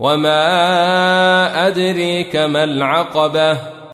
وما أدريك ما العقبة